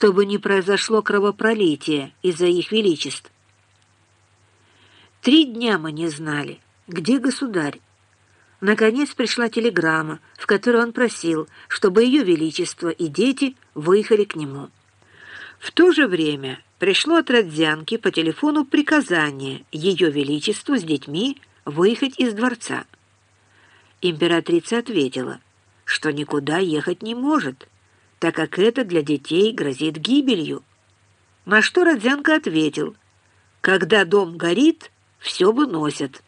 чтобы не произошло кровопролитие из-за их величеств. Три дня мы не знали, где государь. Наконец пришла телеграмма, в которой он просил, чтобы ее величество и дети выехали к нему. В то же время пришло от Родзянки по телефону приказание ее величеству с детьми выехать из дворца. Императрица ответила, что никуда ехать не может, так как это для детей грозит гибелью. На что Родзянко ответил, «Когда дом горит, все выносят».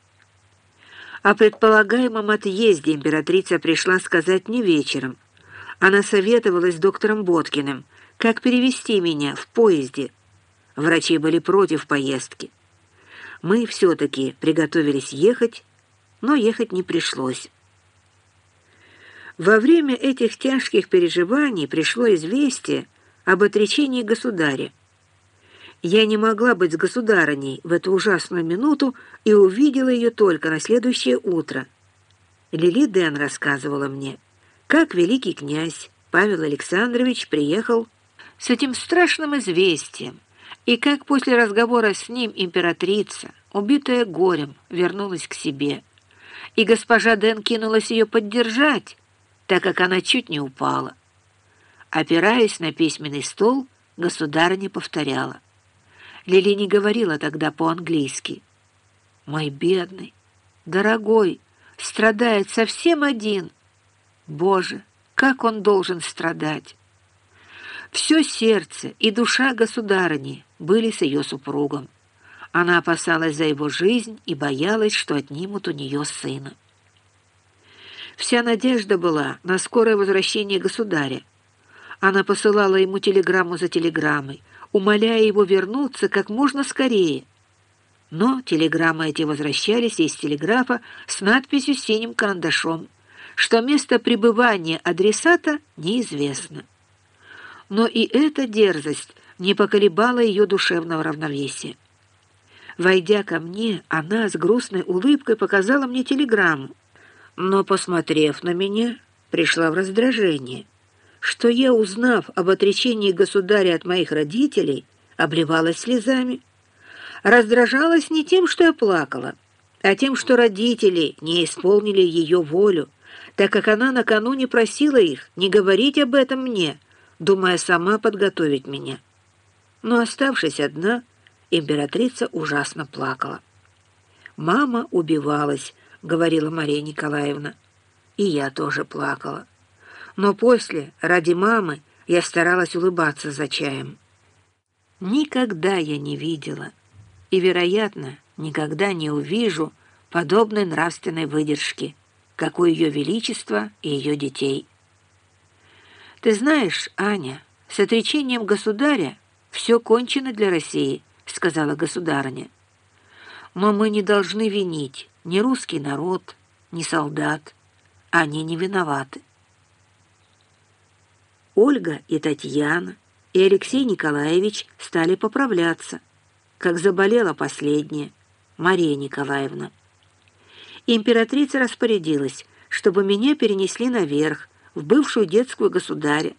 О предполагаемом отъезде императрица пришла сказать не вечером. Она советовалась с доктором Боткиным, как перевести меня в поезде. Врачи были против поездки. Мы все-таки приготовились ехать, но ехать не пришлось. Во время этих тяжких переживаний пришло известие об отречении государя. Я не могла быть с государыней в эту ужасную минуту и увидела ее только на следующее утро. Лили Дэн рассказывала мне, как великий князь Павел Александрович приехал с этим страшным известием, и как после разговора с ним императрица, убитая горем, вернулась к себе. И госпожа Дэн кинулась ее поддержать, так как она чуть не упала. Опираясь на письменный стол, государыня повторяла. Лили не говорила тогда по-английски. «Мой бедный, дорогой, страдает совсем один. Боже, как он должен страдать!» Все сердце и душа государыни были с ее супругом. Она опасалась за его жизнь и боялась, что отнимут у нее сына. Вся надежда была на скорое возвращение государя. Она посылала ему телеграмму за телеграммой, умоляя его вернуться как можно скорее. Но телеграммы эти возвращались из телеграфа с надписью синим карандашом, что место пребывания адресата неизвестно. Но и эта дерзость не поколебала ее душевного равновесия. Войдя ко мне, она с грустной улыбкой показала мне телеграмму, но, посмотрев на меня, пришла в раздражение, что я, узнав об отречении государя от моих родителей, обливалась слезами. Раздражалась не тем, что я плакала, а тем, что родители не исполнили ее волю, так как она накануне просила их не говорить об этом мне, думая сама подготовить меня. Но, оставшись одна, императрица ужасно плакала. Мама убивалась, — говорила Мария Николаевна. И я тоже плакала. Но после, ради мамы, я старалась улыбаться за чаем. Никогда я не видела и, вероятно, никогда не увижу подобной нравственной выдержки, как у Ее Величества и ее детей. Ты знаешь, Аня, с отречением государя все кончено для России, сказала государыня. Но мы не должны винить ни русский народ, ни солдат. Они не виноваты. Ольга и Татьяна и Алексей Николаевич стали поправляться, как заболела последняя, Мария Николаевна. Императрица распорядилась, чтобы меня перенесли наверх, в бывшую детскую государя,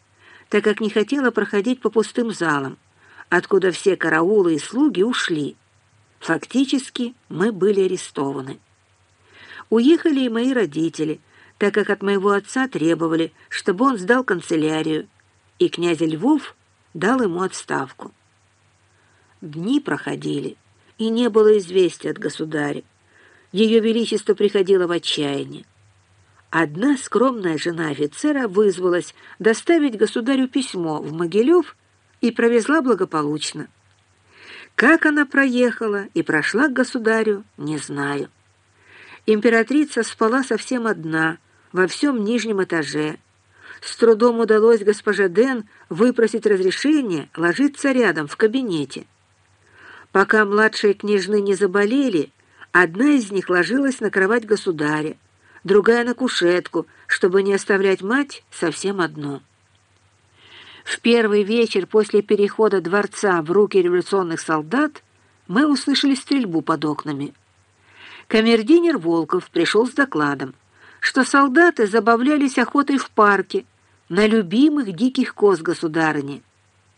так как не хотела проходить по пустым залам, откуда все караулы и слуги ушли. Фактически мы были арестованы. Уехали и мои родители, так как от моего отца требовали, чтобы он сдал канцелярию, и князь Львов дал ему отставку. Дни проходили, и не было известия от государя. Ее Величество приходило в отчаяние. Одна скромная жена офицера вызвалась доставить государю письмо в Могилев и провезла благополучно. Как она проехала и прошла к государю, не знаю. Императрица спала совсем одна, во всем нижнем этаже. С трудом удалось госпоже Ден выпросить разрешение ложиться рядом в кабинете. Пока младшие княжны не заболели, одна из них ложилась на кровать государя, другая на кушетку, чтобы не оставлять мать совсем одну. В первый вечер после перехода дворца в руки революционных солдат мы услышали стрельбу под окнами. Камердинер Волков пришел с докладом, что солдаты забавлялись охотой в парке на любимых диких коз государыни –